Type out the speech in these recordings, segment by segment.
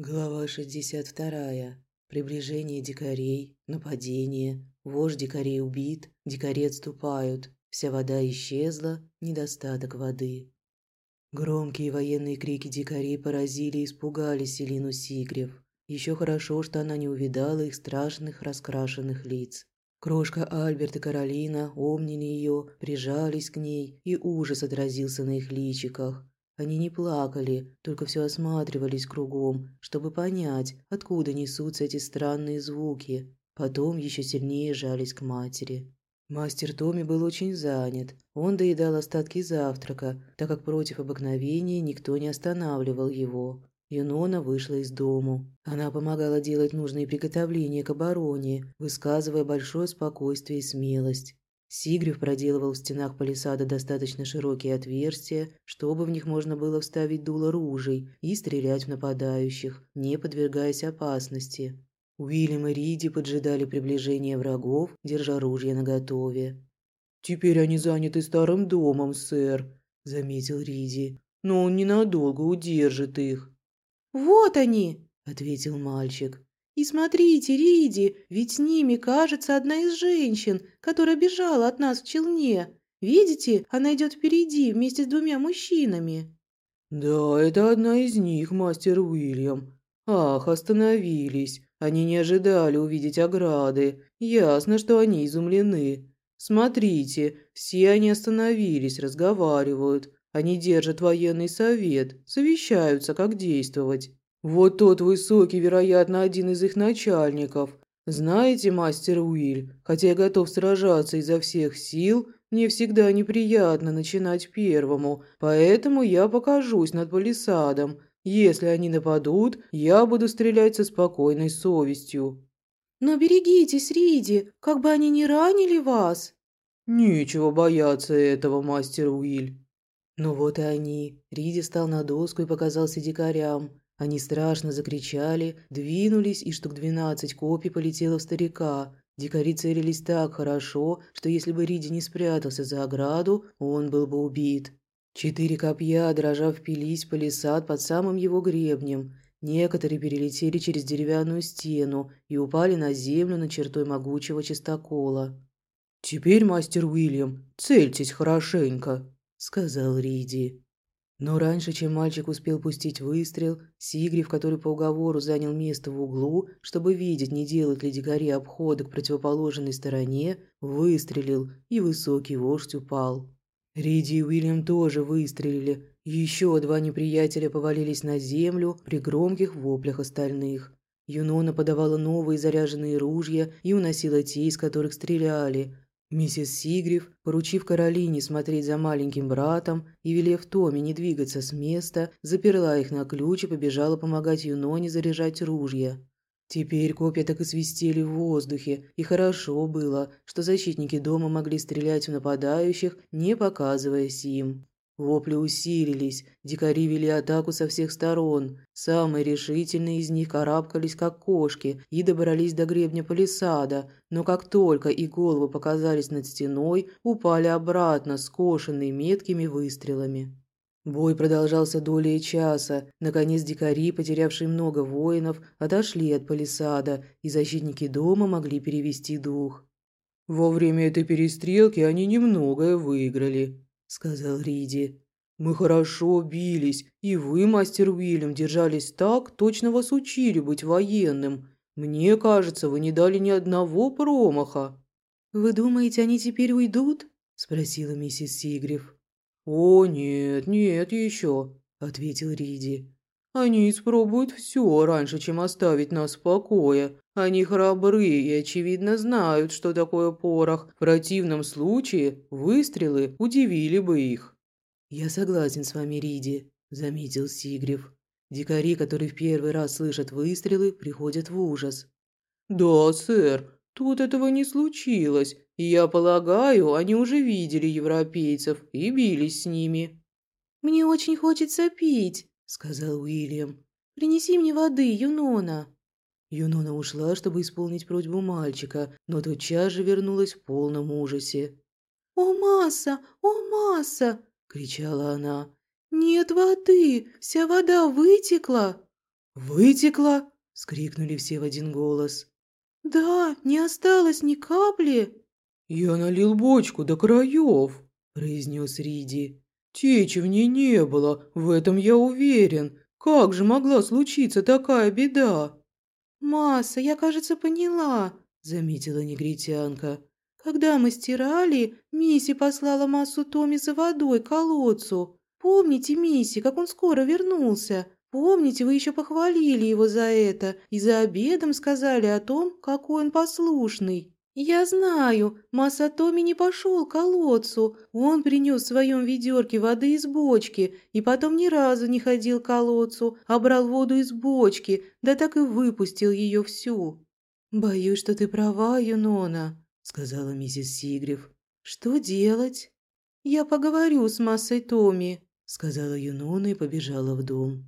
Глава 62. Приближение дикарей, нападение, вождь дикарей убит, дикари отступают, вся вода исчезла, недостаток воды. Громкие военные крики дикарей поразили и испугали Селину Сигрев. Еще хорошо, что она не увидала их страшных раскрашенных лиц. Крошка Альберт и Каролина обняли ее, прижались к ней, и ужас отразился на их личиках. Они не плакали, только все осматривались кругом, чтобы понять, откуда несутся эти странные звуки. Потом еще сильнее жались к матери. Мастер Томми был очень занят. Он доедал остатки завтрака, так как против обыкновения никто не останавливал его. Юнона вышла из дому. Она помогала делать нужные приготовления к обороне, высказывая большое спокойствие и смелость. Сигрев проделывал в стенах палисада достаточно широкие отверстия, чтобы в них можно было вставить дуло ружей и стрелять в нападающих, не подвергаясь опасности. Уильям и Риди поджидали приближения врагов, держа ружья наготове. «Теперь они заняты старым домом, сэр», – заметил Риди. «Но он ненадолго удержит их». «Вот они!» – ответил мальчик. И смотрите, Риди, ведь с ними, кажется, одна из женщин, которая бежала от нас в челне. Видите, она идет впереди вместе с двумя мужчинами». «Да, это одна из них, мастер Уильям. Ах, остановились. Они не ожидали увидеть ограды. Ясно, что они изумлены. Смотрите, все они остановились, разговаривают. Они держат военный совет, совещаются, как действовать. Вот тот высокий, вероятно, один из их начальников. Знаете, мастер Уиль, хотя я готов сражаться изо всех сил, мне всегда неприятно начинать первому, поэтому я покажусь над палисадом. Если они нападут, я буду стрелять со спокойной совестью». «Но берегитесь, Риди, как бы они не ранили вас!» «Нечего бояться этого, мастер Уиль». Ну вот и они. Риди стал на доску и показался дикарям. Они страшно закричали, двинулись, и штук двенадцать копий полетело в старика. Дикари целились так хорошо, что если бы Риди не спрятался за ограду, он был бы убит. Четыре копья, дрожа, впились в палисад под самым его гребнем. Некоторые перелетели через деревянную стену и упали на землю на чертой могучего чистокола. «Теперь, мастер Уильям, цельтесь хорошенько», — сказал Риди. Но раньше, чем мальчик успел пустить выстрел, Сигриф, который по уговору занял место в углу, чтобы видеть, не делать ли дикари обхода к противоположной стороне, выстрелил, и высокий вождь упал. Риди и Уильям тоже выстрелили. Еще два неприятеля повалились на землю при громких воплях остальных. Юнона подавала новые заряженные ружья и уносила те, из которых стреляли, Миссис Сигриф, поручив Каролине смотреть за маленьким братом и велев Томе не двигаться с места, заперла их на ключ и побежала помогать Юноне заряжать ружья. Теперь копья так и свистели в воздухе, и хорошо было, что защитники дома могли стрелять в нападающих, не показываясь им. Вопли усилились, дикари вели атаку со всех сторон. Самые решительные из них карабкались, как кошки, и добрались до гребня палисада, но как только и головы показались над стеной, упали обратно, скошенные меткими выстрелами. Бой продолжался долей часа. Наконец дикари, потерявшие много воинов, отошли от палисада, и защитники дома могли перевести дух. Во время этой перестрелки они немногое выиграли, сказал Риди. «Мы хорошо бились, и вы, мастер Уильям, держались так, точно вас учили быть военным. Мне кажется, вы не дали ни одного промаха». «Вы думаете, они теперь уйдут?» – спросила миссис Сигрев. «О, нет, нет еще», – ответил Риди. «Они испробуют все раньше, чем оставить нас в покое. Они храбрые и, очевидно, знают, что такое порох. В противном случае выстрелы удивили бы их». «Я согласен с вами, Риди», – заметил Сигрев. «Дикари, которые в первый раз слышат выстрелы, приходят в ужас». «Да, сэр, тут этого не случилось. Я полагаю, они уже видели европейцев и бились с ними». «Мне очень хочется пить», – сказал Уильям. «Принеси мне воды, Юнона». Юнона ушла, чтобы исполнить просьбу мальчика, но тотчас же вернулась в полном ужасе. «О, масса! О, масса!» – кричала она. «Нет воды! Вся вода вытекла!» «Вытекла?» – скрикнули все в один голос. «Да, не осталось ни капли!» «Я налил бочку до краев», – произнес Риди. «Течи в ней не было, в этом я уверен. Как же могла случиться такая беда?» «Масса, я, кажется, поняла», – заметила негритянка. «Когда мы стирали, Мисси послала массу Томи за водой к колодцу. Помните, Мисси, как он скоро вернулся? Помните, вы еще похвалили его за это и за обедом сказали о том, какой он послушный?» «Я знаю, Масатоми не пошел к колодцу. Он принес в своем ведерке воды из бочки и потом ни разу не ходил к колодцу, а брал воду из бочки, да так и выпустил ее всю». «Боюсь, что ты права, Юнона», — сказала миссис Сигрев. «Что делать?» «Я поговорю с Массой Томи», — сказала Юнона и побежала в дом.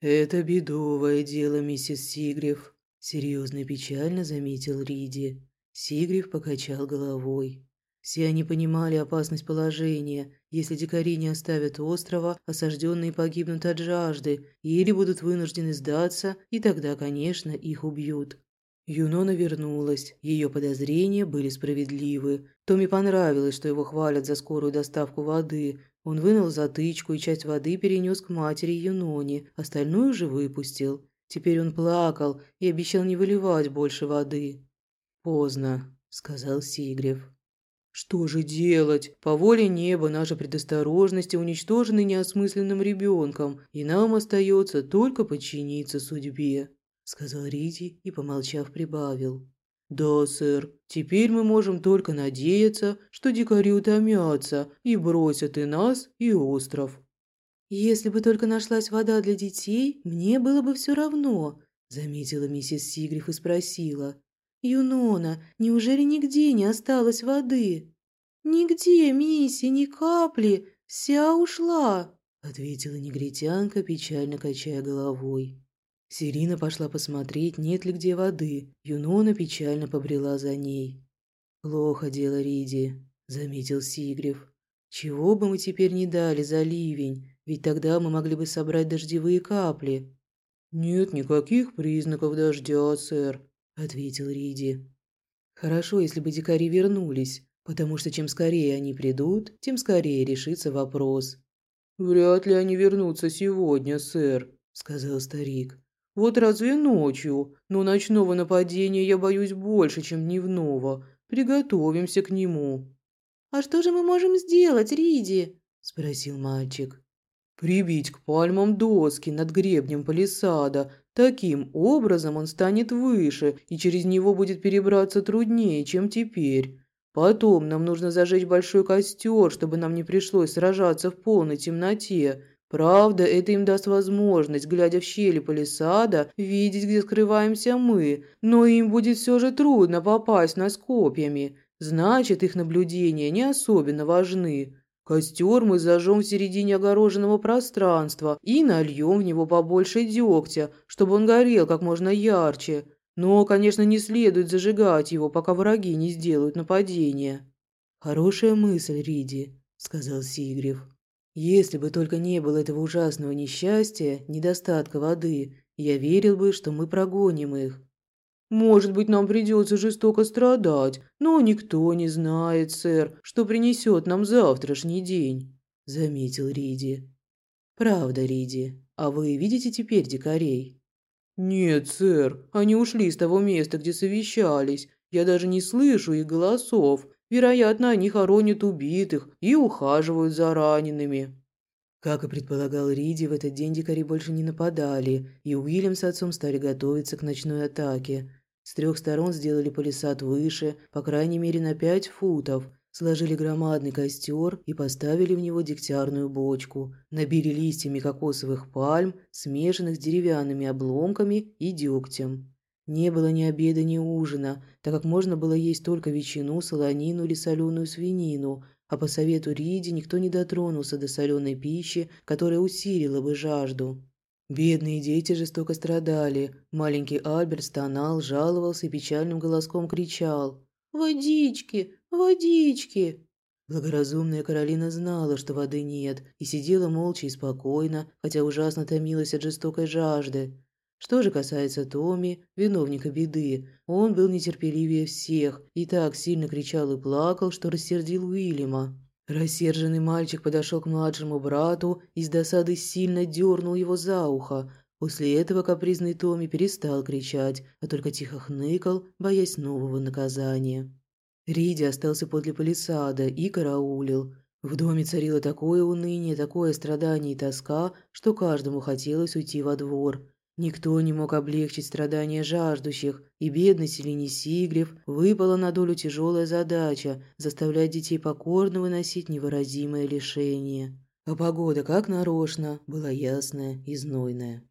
«Это бедовое дело, миссис Сигрев», — серьезно и печально заметил Риди. Сигриф покачал головой. Все они понимали опасность положения. Если дикари не оставят острова, осажденные погибнут от жажды или будут вынуждены сдаться, и тогда, конечно, их убьют. Юнона вернулась. Ее подозрения были справедливы. Томи понравилось, что его хвалят за скорую доставку воды. Он вынул затычку и часть воды перенес к матери Юноне, остальную же выпустил. Теперь он плакал и обещал не выливать больше воды. «Поздно», — сказал Сигрев. «Что же делать? По воле неба наши предосторожности уничтожены неосмысленным ребенком, и нам остается только подчиниться судьбе», — сказал Рити и, помолчав, прибавил. «Да, сэр, теперь мы можем только надеяться, что дикари утомятся и бросят и нас, и остров». «Если бы только нашлась вода для детей, мне было бы все равно», — заметила миссис Сигриф и спросила. «Юнона, неужели нигде не осталось воды?» «Нигде, Мисси, ни капли, вся ушла», — ответила негритянка, печально качая головой. Сирина пошла посмотреть, нет ли где воды. Юнона печально побрела за ней. «Плохо дело, Риди», — заметил Сигрев. «Чего бы мы теперь не дали за ливень, ведь тогда мы могли бы собрать дождевые капли». «Нет никаких признаков дождя, сэр», ответил Риди. Хорошо, если бы дикари вернулись, потому что чем скорее они придут, тем скорее решится вопрос. Вряд ли они вернутся сегодня, сэр, сказал старик. Вот разве ночью? Но ночного нападения я боюсь больше, чем дневного. Приготовимся к нему. А что же мы можем сделать, Риди? спросил мальчик. Прибить к пальмам доски над гребнем палисада, Таким образом он станет выше, и через него будет перебраться труднее, чем теперь. Потом нам нужно зажечь большой костер, чтобы нам не пришлось сражаться в полной темноте. Правда, это им даст возможность, глядя в щели палисада, видеть, где скрываемся мы, но им будет все же трудно попасть нас копьями. Значит, их наблюдения не особенно важны. Костер мы зажжем в середине огороженного пространства и нальем в него побольше дегтя, чтобы он горел как можно ярче. Но, конечно, не следует зажигать его, пока враги не сделают нападение». «Хорошая мысль, Риди», — сказал Сигрев. «Если бы только не было этого ужасного несчастья, недостатка воды, я верил бы, что мы прогоним их. Может быть, нам придется жестоко страдать, но никто не знает, сэр, что принесет нам завтрашний день», – заметил Риди. «Правда, Риди. А вы видите теперь дикарей?» «Нет, сэр. Они ушли с того места, где совещались. Я даже не слышу их голосов. Вероятно, они хоронят убитых и ухаживают за ранеными». Как и предполагал Риди, в этот день дикари больше не нападали, и Уильям с отцом стали готовиться к ночной атаке. С трех сторон сделали палисад выше, по крайней мере на пять футов, сложили громадный костер и поставили в него дегтярную бочку, набили листьями кокосовых пальм, смешанных с деревянными обломками и дегтем. Не было ни обеда, ни ужина, так как можно было есть только ветчину, солонину или соленую свинину, а по совету Риди никто не дотронулся до соленой пищи, которая усилила бы жажду. Бедные дети жестоко страдали. Маленький Альберт стонал, жаловался и печальным голоском кричал. «Водички! Водички!» Благоразумная Каролина знала, что воды нет, и сидела молча и спокойно, хотя ужасно томилась от жестокой жажды. Что же касается Томи, виновника беды, он был нетерпеливее всех и так сильно кричал и плакал, что рассердил Уильяма. Рассерженный мальчик подошел к младшему брату и с досады сильно дернул его за ухо. После этого капризный Томми перестал кричать, а только тихо хныкал, боясь нового наказания. Риди остался подле палисада и караулил. В доме царило такое уныние, такое страдание и тоска, что каждому хотелось уйти во двор. Никто не мог облегчить страдания жаждущих, и бедный Селине Сигрев выпала на долю тяжелая задача – заставлять детей покорно выносить невыразимое лишение. А погода, как нарочно, была ясная и знойная.